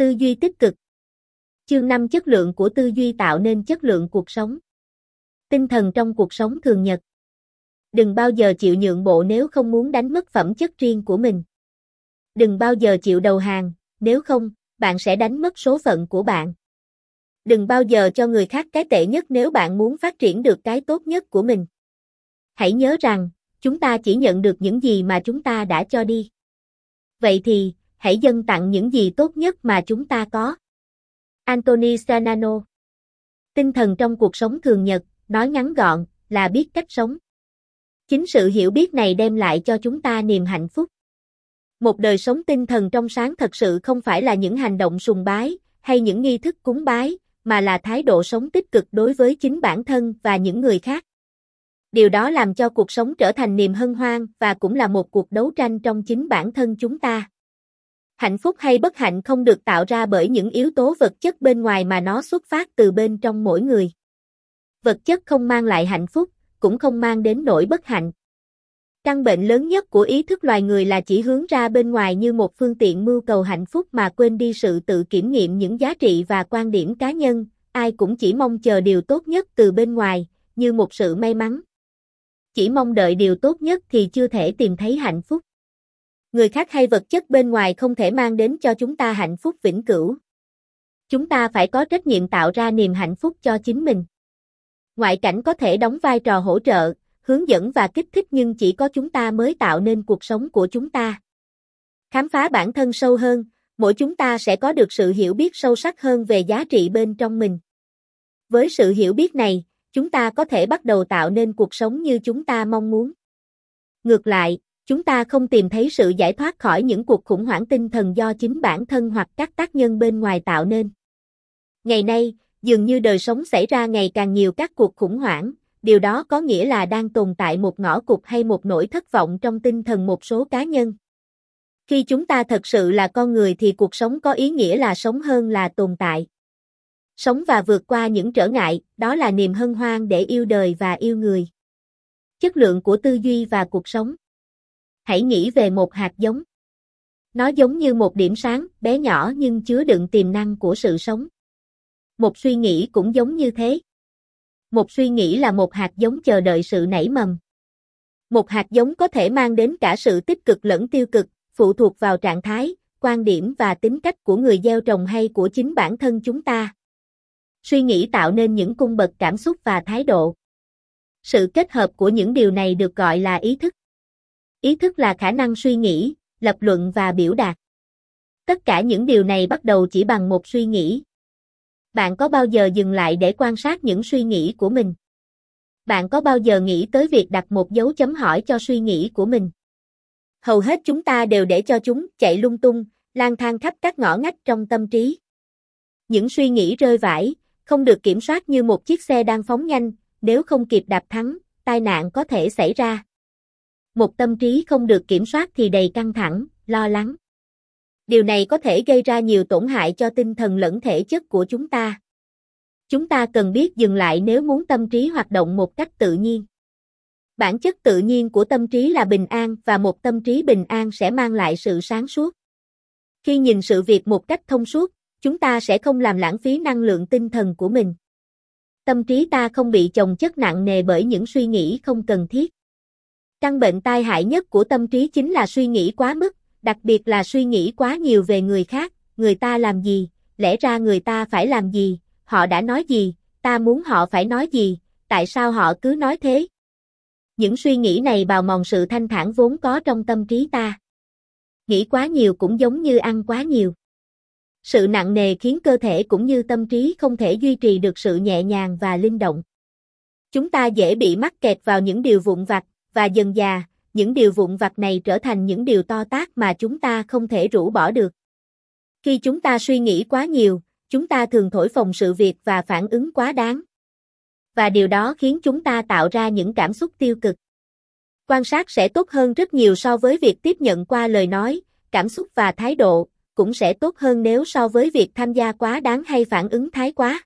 Tư duy tích cực. Chương 5 chất lượng của tư duy tạo nên chất lượng cuộc sống. Tinh thần trong cuộc sống thường nhật. Đừng bao giờ chịu nhượng bộ nếu không muốn đánh mất phẩm chất riêng của mình. Đừng bao giờ chịu đầu hàng, nếu không, bạn sẽ đánh mất số phận của bạn. Đừng bao giờ cho người khác cái tệ nhất nếu bạn muốn phát triển được cái tốt nhất của mình. Hãy nhớ rằng, chúng ta chỉ nhận được những gì mà chúng ta đã cho đi. Vậy thì, hãy dâng tặng những gì tốt nhất mà chúng ta có. Anthony Sanano Tinh thần trong cuộc sống thường nhật, nói ngắn gọn, là biết cách sống. Chính sự hiểu biết này đem lại cho chúng ta niềm hạnh phúc. Một đời sống tinh thần trong sáng thật sự không phải là những hành động sùng bái, hay những nghi thức cúng bái, mà là thái độ sống tích cực đối với chính bản thân và những người khác. Điều đó làm cho cuộc sống trở thành niềm hân hoan và cũng là một cuộc đấu tranh trong chính bản thân chúng ta. Hạnh phúc hay bất hạnh không được tạo ra bởi những yếu tố vật chất bên ngoài mà nó xuất phát từ bên trong mỗi người. Vật chất không mang lại hạnh phúc, cũng không mang đến nỗi bất hạnh. Căn bệnh lớn nhất của ý thức loài người là chỉ hướng ra bên ngoài như một phương tiện mưu cầu hạnh phúc mà quên đi sự tự kiểm nghiệm những giá trị và quan điểm cá nhân, ai cũng chỉ mong chờ điều tốt nhất từ bên ngoài, như một sự may mắn. Chỉ mong đợi điều tốt nhất thì chưa thể tìm thấy hạnh phúc. Người khác hay vật chất bên ngoài không thể mang đến cho chúng ta hạnh phúc vĩnh cửu. Chúng ta phải có trách nhiệm tạo ra niềm hạnh phúc cho chính mình. Ngoại cảnh có thể đóng vai trò hỗ trợ, hướng dẫn và kích thích nhưng chỉ có chúng ta mới tạo nên cuộc sống của chúng ta. Khám phá bản thân sâu hơn, mỗi chúng ta sẽ có được sự hiểu biết sâu sắc hơn về giá trị bên trong mình. Với sự hiểu biết này, chúng ta có thể bắt đầu tạo nên cuộc sống như chúng ta mong muốn. Ngược lại, chúng ta không tìm thấy sự giải thoát khỏi những cuộc khủng hoảng tinh thần do chính bản thân hoặc các tác nhân bên ngoài tạo nên. Ngày nay, dường như đời sống xảy ra ngày càng nhiều các cuộc khủng hoảng, điều đó có nghĩa là đang tồn tại một ngõ cụt hay một nỗi thất vọng trong tinh thần một số cá nhân. Khi chúng ta thật sự là con người thì cuộc sống có ý nghĩa là sống hơn là tồn tại. Sống và vượt qua những trở ngại, đó là niềm hân hoan để yêu đời và yêu người. Chất lượng của tư duy và cuộc sống. Hãy nghĩ về một hạt giống. Nó giống như một điểm sáng, bé nhỏ nhưng chứa đựng tiềm năng của sự sống. Một suy nghĩ cũng giống như thế. Một suy nghĩ là một hạt giống chờ đợi sự nảy mầm. Một hạt giống có thể mang đến cả sự tích cực lẫn tiêu cực, phụ thuộc vào trạng thái, quan điểm và tính cách của người gieo trồng hay của chính bản thân chúng ta. Suy nghĩ tạo nên những cung bậc cảm xúc và thái độ. Sự kết hợp của những điều này được gọi là ý thức. Ý thức là khả năng suy nghĩ, lập luận và biểu đạt. Tất cả những điều này bắt đầu chỉ bằng một suy nghĩ. Bạn có bao giờ dừng lại để quan sát những suy nghĩ của mình? Bạn có bao giờ nghĩ tới việc đặt một dấu chấm hỏi cho suy nghĩ của mình? Hầu hết chúng ta đều để cho chúng chạy lung tung, lang thang khắp các ngõ ngách trong tâm trí. Những suy nghĩ rơi vãi, không được kiểm soát như một chiếc xe đang phóng nhanh, nếu không kịp đạp thắng, tai nạn có thể xảy ra. Một tâm trí không được kiểm soát thì đầy căng thẳng, lo lắng. Điều này có thể gây ra nhiều tổn hại cho tinh thần lẫn thể chất của chúng ta. Chúng ta cần biết dừng lại nếu muốn tâm trí hoạt động một cách tự nhiên. Bản chất tự nhiên của tâm trí là bình an và một tâm trí bình an sẽ mang lại sự sáng suốt. Khi nhìn sự việc một cách thông suốt, chúng ta sẽ không làm lãng phí năng lượng tinh thần của mình. Tâm trí ta không bị chồng chất nặng nề bởi những suy nghĩ không cần thiết. Căn bệnh tai hại nhất của tâm trí chính là suy nghĩ quá mức, đặc biệt là suy nghĩ quá nhiều về người khác, người ta làm gì, lẽ ra người ta phải làm gì, họ đã nói gì, ta muốn họ phải nói gì, tại sao họ cứ nói thế. Những suy nghĩ này bào mòn sự thanh thản vốn có trong tâm trí ta. Nghĩ quá nhiều cũng giống như ăn quá nhiều. Sự nặng nề khiến cơ thể cũng như tâm trí không thể duy trì được sự nhẹ nhàng và linh động. Chúng ta dễ bị mắc kẹt vào những điều vụn vặt, và dần già, những điều vụn vặt này trở thành những điều to tác mà chúng ta không thể rũ bỏ được. Khi chúng ta suy nghĩ quá nhiều, chúng ta thường thổi phồng sự việc và phản ứng quá đáng. Và điều đó khiến chúng ta tạo ra những cảm xúc tiêu cực. Quan sát sẽ tốt hơn rất nhiều so với việc tiếp nhận qua lời nói, cảm xúc và thái độ, cũng sẽ tốt hơn nếu so với việc tham gia quá đáng hay phản ứng thái quá.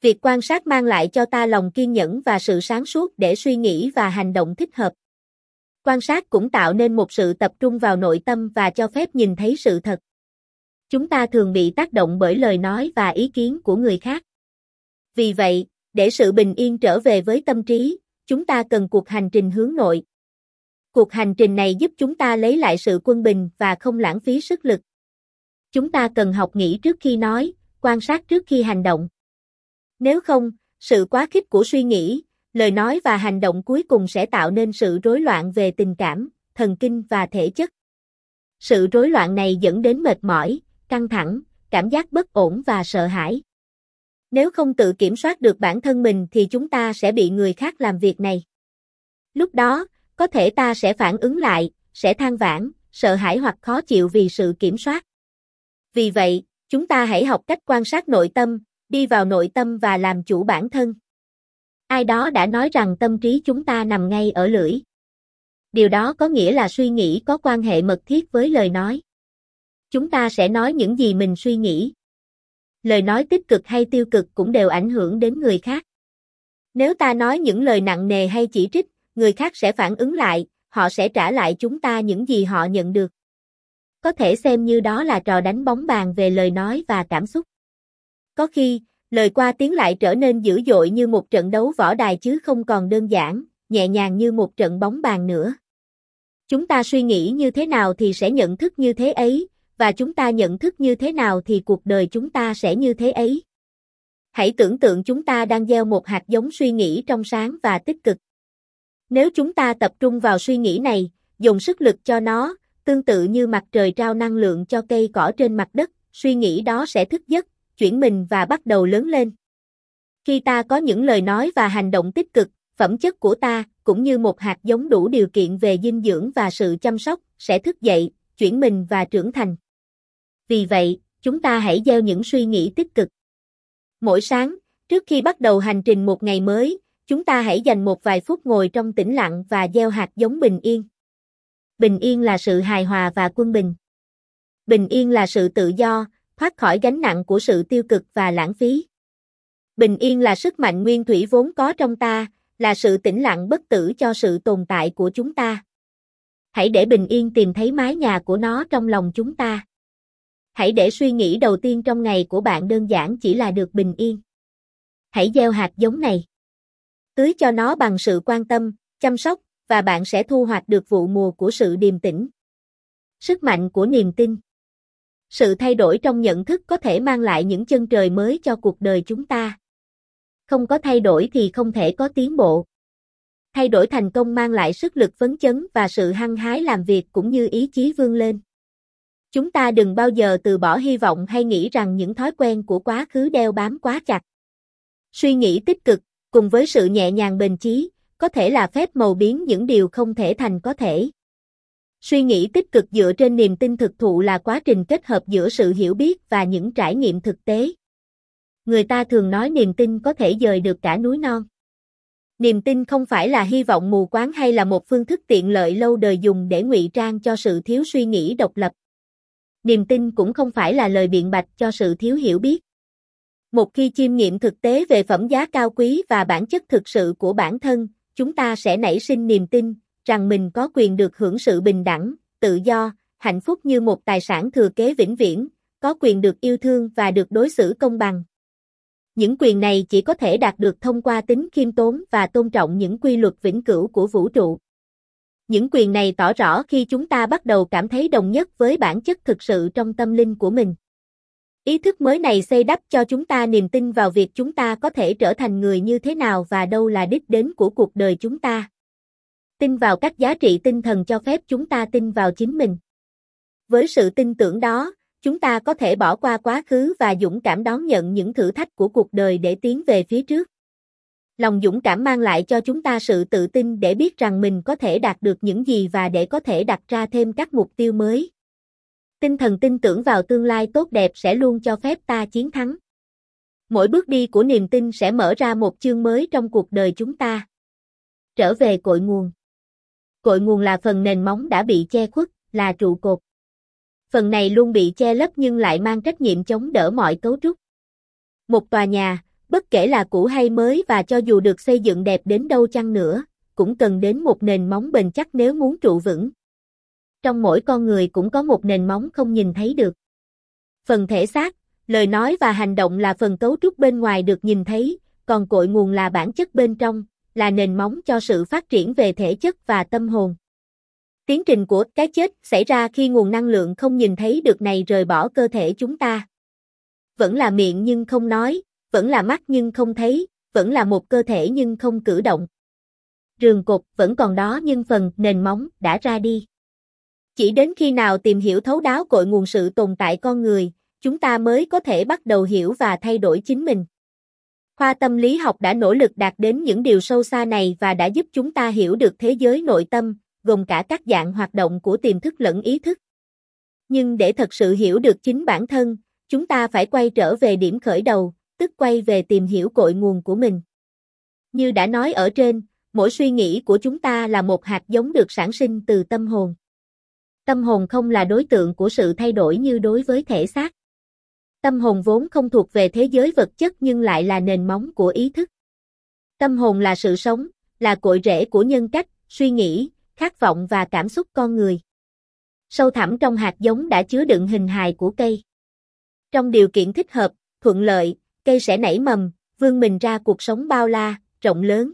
Việc quan sát mang lại cho ta lòng kiên nhẫn và sự sáng suốt để suy nghĩ và hành động thích hợp. Quan sát cũng tạo nên một sự tập trung vào nội tâm và cho phép nhìn thấy sự thật. Chúng ta thường bị tác động bởi lời nói và ý kiến của người khác. Vì vậy, để sự bình yên trở về với tâm trí, chúng ta cần cuộc hành trình hướng nội. Cuộc hành trình này giúp chúng ta lấy lại sự quân bình và không lãng phí sức lực. Chúng ta cần học nghĩ trước khi nói, quan sát trước khi hành động. Nếu không, sự quá khích của suy nghĩ, lời nói và hành động cuối cùng sẽ tạo nên sự rối loạn về tình cảm, thần kinh và thể chất. Sự rối loạn này dẫn đến mệt mỏi, căng thẳng, cảm giác bất ổn và sợ hãi. Nếu không tự kiểm soát được bản thân mình thì chúng ta sẽ bị người khác làm việc này. Lúc đó, có thể ta sẽ phản ứng lại, sẽ than vãn, sợ hãi hoặc khó chịu vì sự kiểm soát. Vì vậy, chúng ta hãy học cách quan sát nội tâm, đi vào nội tâm và làm chủ bản thân. Ai đó đã nói rằng tâm trí chúng ta nằm ngay ở lưỡi. Điều đó có nghĩa là suy nghĩ có quan hệ mật thiết với lời nói. Chúng ta sẽ nói những gì mình suy nghĩ. Lời nói tích cực hay tiêu cực cũng đều ảnh hưởng đến người khác. Nếu ta nói những lời nặng nề hay chỉ trích, người khác sẽ phản ứng lại, họ sẽ trả lại chúng ta những gì họ nhận được. Có thể xem như đó là trò đánh bóng bàn về lời nói và cảm xúc. Có khi, lời qua tiếng lại trở nên dữ dội như một trận đấu võ đài chứ không còn đơn giản, nhẹ nhàng như một trận bóng bàn nữa. Chúng ta suy nghĩ như thế nào thì sẽ nhận thức như thế ấy, và chúng ta nhận thức như thế nào thì cuộc đời chúng ta sẽ như thế ấy. Hãy tưởng tượng chúng ta đang gieo một hạt giống suy nghĩ trong sáng và tích cực. Nếu chúng ta tập trung vào suy nghĩ này, dùng sức lực cho nó, tương tự như mặt trời trao năng lượng cho cây cỏ trên mặt đất, suy nghĩ đó sẽ thức giấc, chuyển mình và bắt đầu lớn lên. Khi ta có những lời nói và hành động tích cực, phẩm chất của ta, cũng như một hạt giống đủ điều kiện về dinh dưỡng và sự chăm sóc, sẽ thức dậy, chuyển mình và trưởng thành. Vì vậy, chúng ta hãy gieo những suy nghĩ tích cực. Mỗi sáng, trước khi bắt đầu hành trình một ngày mới, chúng ta hãy dành một vài phút ngồi trong tĩnh lặng và gieo hạt giống bình yên. Bình yên là sự hài hòa và quân bình. Bình yên là sự tự do, thoát khỏi gánh nặng của sự tiêu cực và lãng phí. Bình yên là sức mạnh nguyên thủy vốn có trong ta, là sự tĩnh lặng bất tử cho sự tồn tại của chúng ta. Hãy để bình yên tìm thấy mái nhà của nó trong lòng chúng ta. Hãy để suy nghĩ đầu tiên trong ngày của bạn đơn giản chỉ là được bình yên. Hãy gieo hạt giống này. Tưới cho nó bằng sự quan tâm, chăm sóc, và bạn sẽ thu hoạch được vụ mùa của sự điềm tĩnh. Sức mạnh của niềm tin sự thay đổi trong nhận thức có thể mang lại những chân trời mới cho cuộc đời chúng ta. Không có thay đổi thì không thể có tiến bộ. Thay đổi thành công mang lại sức lực phấn chấn và sự hăng hái làm việc cũng như ý chí vươn lên. Chúng ta đừng bao giờ từ bỏ hy vọng hay nghĩ rằng những thói quen của quá khứ đeo bám quá chặt. Suy nghĩ tích cực, cùng với sự nhẹ nhàng bền chí, có thể là phép màu biến những điều không thể thành có thể. Suy nghĩ tích cực dựa trên niềm tin thực thụ là quá trình kết hợp giữa sự hiểu biết và những trải nghiệm thực tế. Người ta thường nói niềm tin có thể dời được cả núi non. Niềm tin không phải là hy vọng mù quáng hay là một phương thức tiện lợi lâu đời dùng để ngụy trang cho sự thiếu suy nghĩ độc lập. Niềm tin cũng không phải là lời biện bạch cho sự thiếu hiểu biết. Một khi chiêm nghiệm thực tế về phẩm giá cao quý và bản chất thực sự của bản thân, chúng ta sẽ nảy sinh niềm tin rằng mình có quyền được hưởng sự bình đẳng, tự do, hạnh phúc như một tài sản thừa kế vĩnh viễn, có quyền được yêu thương và được đối xử công bằng. Những quyền này chỉ có thể đạt được thông qua tính khiêm tốn và tôn trọng những quy luật vĩnh cửu của vũ trụ. Những quyền này tỏ rõ khi chúng ta bắt đầu cảm thấy đồng nhất với bản chất thực sự trong tâm linh của mình. Ý thức mới này xây đắp cho chúng ta niềm tin vào việc chúng ta có thể trở thành người như thế nào và đâu là đích đến của cuộc đời chúng ta. Tin vào các giá trị tinh thần cho phép chúng ta tin vào chính mình. Với sự tin tưởng đó, chúng ta có thể bỏ qua quá khứ và dũng cảm đón nhận những thử thách của cuộc đời để tiến về phía trước. Lòng dũng cảm mang lại cho chúng ta sự tự tin để biết rằng mình có thể đạt được những gì và để có thể đặt ra thêm các mục tiêu mới. Tinh thần tin tưởng vào tương lai tốt đẹp sẽ luôn cho phép ta chiến thắng. Mỗi bước đi của niềm tin sẽ mở ra một chương mới trong cuộc đời chúng ta. Trở về cội nguồn. Cội nguồn là phần nền móng đã bị che khuất, là trụ cột. Phần này luôn bị che lấp nhưng lại mang trách nhiệm chống đỡ mọi cấu trúc. Một tòa nhà, bất kể là cũ hay mới và cho dù được xây dựng đẹp đến đâu chăng nữa, cũng cần đến một nền móng bền chắc nếu muốn trụ vững. Trong mỗi con người cũng có một nền móng không nhìn thấy được. Phần thể xác, lời nói và hành động là phần cấu trúc bên ngoài được nhìn thấy, còn cội nguồn là bản chất bên trong, là nền móng cho sự phát triển về thể chất và tâm hồn. Tiến trình của cái chết xảy ra khi nguồn năng lượng không nhìn thấy được này rời bỏ cơ thể chúng ta. Vẫn là miệng nhưng không nói, vẫn là mắt nhưng không thấy, vẫn là một cơ thể nhưng không cử động. Rường cột vẫn còn đó nhưng phần nền móng đã ra đi. Chỉ đến khi nào tìm hiểu thấu đáo cội nguồn sự tồn tại con người, chúng ta mới có thể bắt đầu hiểu và thay đổi chính mình. Khoa tâm lý học đã nỗ lực đạt đến những điều sâu xa này và đã giúp chúng ta hiểu được thế giới nội tâm, gồm cả các dạng hoạt động của tiềm thức lẫn ý thức. Nhưng để thật sự hiểu được chính bản thân, chúng ta phải quay trở về điểm khởi đầu, tức quay về tìm hiểu cội nguồn của mình. Như đã nói ở trên, mỗi suy nghĩ của chúng ta là một hạt giống được sản sinh từ tâm hồn. Tâm hồn không là đối tượng của sự thay đổi như đối với thể xác. Tâm hồn vốn không thuộc về thế giới vật chất nhưng lại là nền móng của ý thức. Tâm hồn là sự sống, là cội rễ của nhân cách, suy nghĩ, khát vọng và cảm xúc con người. Sâu thẳm trong hạt giống đã chứa đựng hình hài của cây. Trong điều kiện thích hợp, thuận lợi, cây sẽ nảy mầm, vươn mình ra cuộc sống bao la, rộng lớn.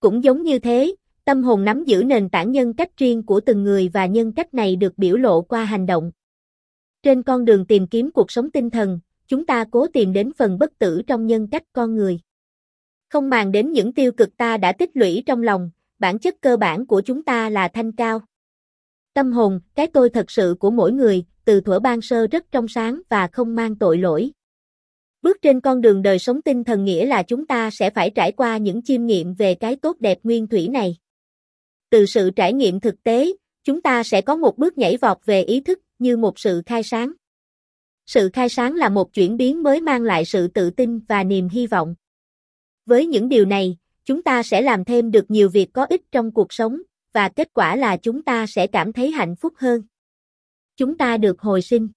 Cũng giống như thế, tâm hồn nắm giữ nền tảng nhân cách riêng của từng người và nhân cách này được biểu lộ qua hành động. Trên con đường tìm kiếm cuộc sống tinh thần, chúng ta cố tìm đến phần bất tử trong nhân cách con người. Không màng đến những tiêu cực ta đã tích lũy trong lòng, bản chất cơ bản của chúng ta là thanh cao. Tâm hồn, cái tôi thật sự của mỗi người, từ thuở ban sơ rất trong sáng và không mang tội lỗi. Bước trên con đường đời sống tinh thần nghĩa là chúng ta sẽ phải trải qua những chiêm nghiệm về cái tốt đẹp nguyên thủy này. Từ sự trải nghiệm thực tế, chúng ta sẽ có một bước nhảy vọt về ý thức như một sự khai sáng. Sự khai sáng là một chuyển biến mới mang lại sự tự tin và niềm hy vọng. Với những điều này, chúng ta sẽ làm thêm được nhiều việc có ích trong cuộc sống, và kết quả là chúng ta sẽ cảm thấy hạnh phúc hơn. Chúng ta được hồi sinh.